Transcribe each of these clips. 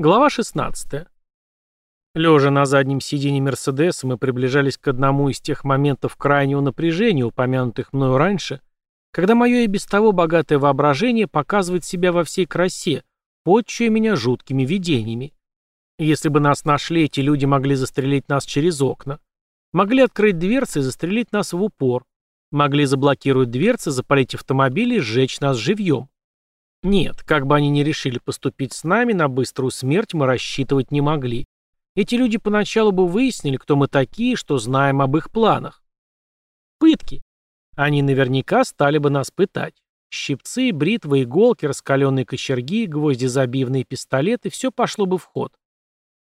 Глава 16. Лежа на заднем сиденье Мерседеса, мы приближались к одному из тех моментов крайнего напряжения, упомянутых мною раньше, когда мое и без того богатое воображение показывает себя во всей красе, подчуя меня жуткими видениями. Если бы нас нашли, эти люди могли застрелить нас через окна. Могли открыть дверцы и застрелить нас в упор. Могли заблокировать дверцы, запалить автомобили и сжечь нас живьем. Нет, как бы они ни решили поступить с нами, на быструю смерть мы рассчитывать не могли. Эти люди поначалу бы выяснили, кто мы такие, что знаем об их планах. Пытки. Они наверняка стали бы нас пытать. Щипцы, бритвы, иголки, раскаленные кочерги, гвозди забивные пистолеты – все пошло бы в ход.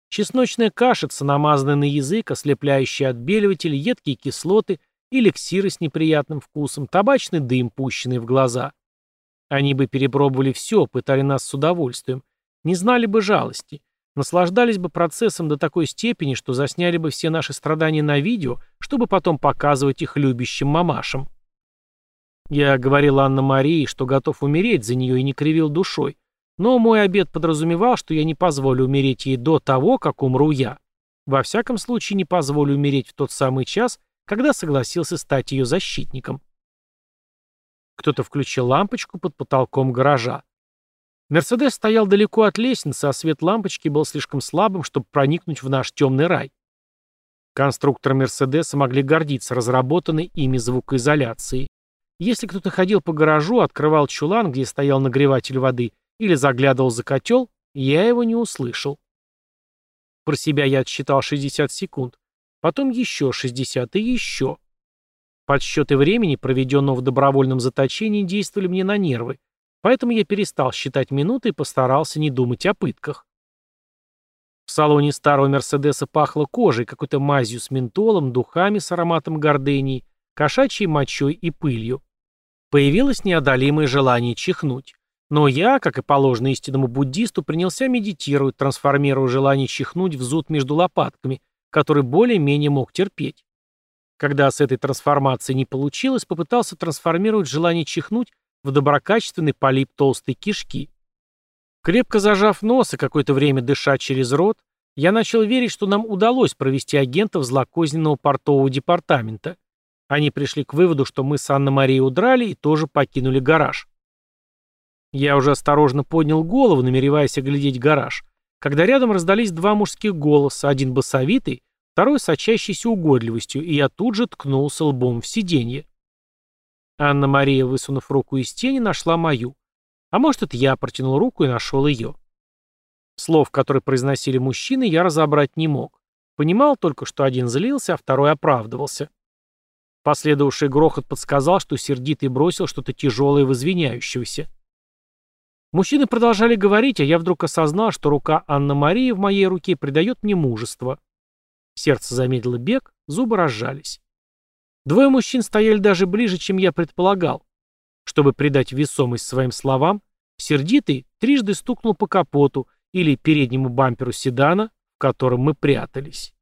Чесночная кашица, намазанная на язык, ослепляющие отбеливатели, едкие кислоты, эликсиры с неприятным вкусом, табачный дым, пущенный в глаза – они бы перепробовали все, пытали нас с удовольствием, не знали бы жалости, наслаждались бы процессом до такой степени, что засняли бы все наши страдания на видео, чтобы потом показывать их любящим мамашам. Я говорил Анна-Марии, что готов умереть за нее и не кривил душой, но мой обед подразумевал, что я не позволю умереть ей до того, как умру я. Во всяком случае, не позволю умереть в тот самый час, когда согласился стать ее защитником. Кто-то включил лампочку под потолком гаража. Мерседес стоял далеко от лестницы, а свет лампочки был слишком слабым, чтобы проникнуть в наш темный рай. Конструкторы Мерседеса могли гордиться разработанной ими звукоизоляцией. Если кто-то ходил по гаражу, открывал чулан, где стоял нагреватель воды, или заглядывал за котел, я его не услышал. Про себя я отсчитал 60 секунд, потом еще 60 и еще. Подсчеты времени, проведенного в добровольном заточении, действовали мне на нервы, поэтому я перестал считать минуты и постарался не думать о пытках. В салоне старого Мерседеса пахло кожей, какой-то мазью с ментолом, духами с ароматом гордении, кошачьей мочой и пылью. Появилось неодолимое желание чихнуть. Но я, как и положено истинному буддисту, принялся медитировать, трансформируя желание чихнуть в зуд между лопатками, который более-менее мог терпеть. Когда с этой трансформацией не получилось, попытался трансформировать желание чихнуть в доброкачественный полип толстой кишки. Крепко зажав нос и какое-то время дыша через рот, я начал верить, что нам удалось провести агентов злокозненного портового департамента. Они пришли к выводу, что мы с Анной-Марией удрали и тоже покинули гараж. Я уже осторожно поднял голову, намереваясь оглядеть гараж, когда рядом раздались два мужских голоса, один басовитый, второй сочащийся угодливостью, и я тут же ткнулся лбом в сиденье. Анна-Мария, высунув руку из тени, нашла мою. А может, это я протянул руку и нашел ее. Слов, которые произносили мужчины, я разобрать не мог. Понимал только, что один злился, а второй оправдывался. Последовавший грохот подсказал, что сердитый бросил что-то тяжелое в извиняющегося. Мужчины продолжали говорить, а я вдруг осознал, что рука Анны-Марии в моей руке придает мне мужество. Сердце замедлило бег, зубы разжались. Двое мужчин стояли даже ближе, чем я предполагал. Чтобы придать весомость своим словам, сердитый трижды стукнул по капоту или переднему бамперу седана, в котором мы прятались.